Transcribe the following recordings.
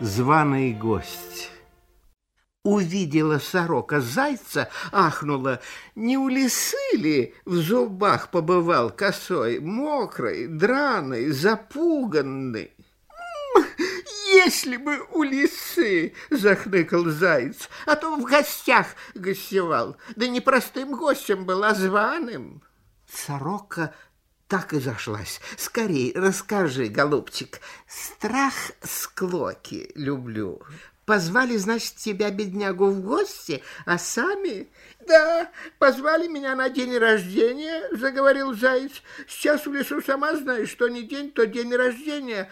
званый гость. Увидела сорока зайца, ахнула, не у лисы ли в зубах побывал косой, мокрый, драный, запуганный? если бы у лисы, захныкал заяц, а то в гостях гостевал, да не простым гостем был, а званым. Сорока так и зашлась. Скорей расскажи, голубчик. Страх склоки люблю. Позвали, значит, тебя, беднягу, в гости, а сами... Да, позвали меня на день рождения, заговорил заяц. Сейчас в лесу сама знаешь, что не день, то день рождения.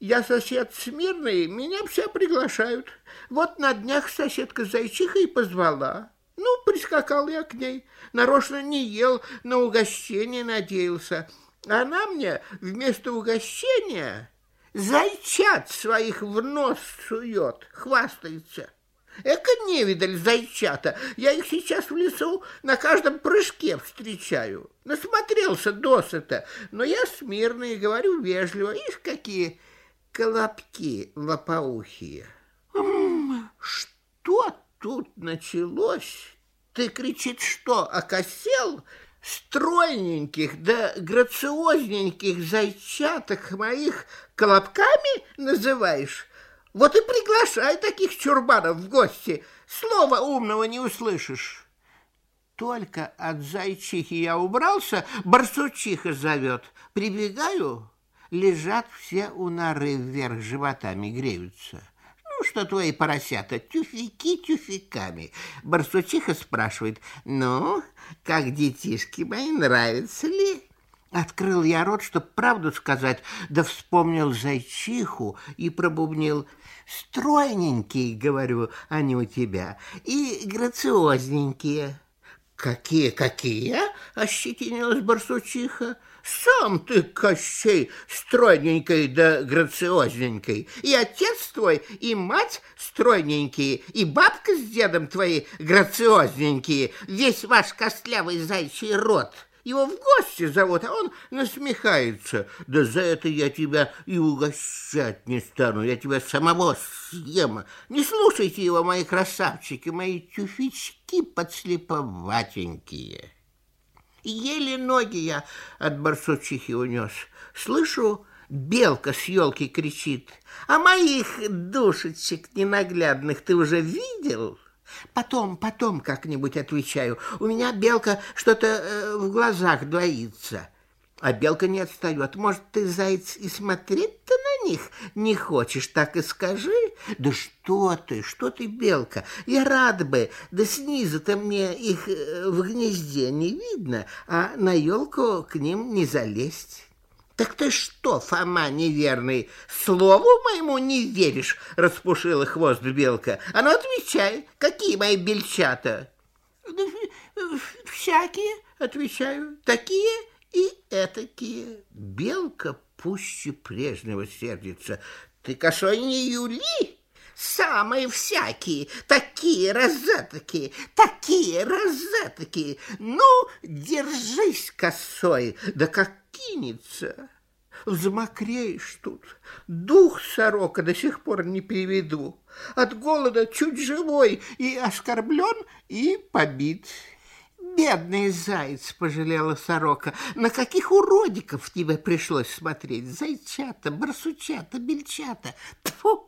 Я сосед смирный, меня все приглашают. Вот на днях соседка зайчиха и позвала. Ну, прискакал я к ней. Нарочно не ел, на угощение надеялся. Она мне вместо угощения зайчат своих в нос сует, хвастается. Эка невидаль зайчата, я их сейчас в лесу на каждом прыжке встречаю. Насмотрелся досыта, но я смирный, говорю вежливо. Ишь, какие колобки лопоухие. Что тут началось? Ты, кричит, что, окосел? Стройненьких да грациозненьких зайчаток моих колобками называешь? Вот и приглашай таких чурбанов в гости, слова умного не услышишь. Только от зайчихи я убрался, барсучиха зовет. Прибегаю, лежат все у норы вверх животами греются. Что твои поросята, тюфяки тюфяками. Барсучиха спрашивает, ну, как детишки мои, нравятся ли? Открыл я рот, чтоб правду сказать, да вспомнил зайчиху и пробубнил. Стройненькие, говорю, они у тебя, и грациозненькие. Какие, какие? Ощетинилась барсучиха. Сам ты, Кощей, стройненькой да грациозненькой, и отец твой, и мать стройненькие, и бабка с дедом твои грациозненькие, весь ваш костлявый зайчий род. Его в гости зовут, а он насмехается. Да за это я тебя и угощать не стану, я тебя самого съем. Не слушайте его, мои красавчики, мои тюфячки подслеповатенькие. Еле ноги я от барсучихи унес. Слышу, белка с елки кричит. А моих душечек ненаглядных ты уже видел? Потом, потом как-нибудь отвечаю. У меня белка что-то э, в глазах двоится. А белка не отстает. Может, ты, заяц, и смотреть-то на них не хочешь, так и скажи. Да что ты, что ты, белка, я рад бы, да снизу-то мне их э, в гнезде не видно, а на елку к ним не залезть. Так ты что, Фома неверный, слову моему не веришь, распушила хвост белка. А ну отвечай, какие мои бельчата? Всякие, отвечаю, такие и этакие. Белка пуще прежнего сердится. Ты косой не юли? Самые всякие, такие розетки, такие розетки. Ну, держись косой, да как кинется. Взмокреешь тут. Дух сорока до сих пор не переведу. От голода чуть живой и оскорблен, и побит. Бедный заяц, пожалела сорока, на каких уродиков тебе пришлось смотреть? Зайчата, барсучата, бельчата. Тьфу!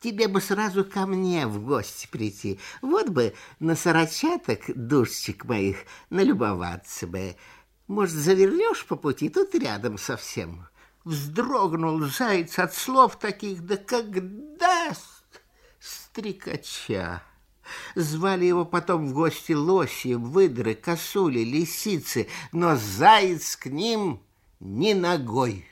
Тебе бы сразу ко мне в гости прийти. Вот бы на сорочаток, душечек моих, налюбоваться бы. Может, завернешь по пути, тут рядом совсем. Вздрогнул заяц от слов таких, да как даст стрекача. Звали его потом в гости лоси, выдры, косули, лисицы, но заяц к ним ни ногой.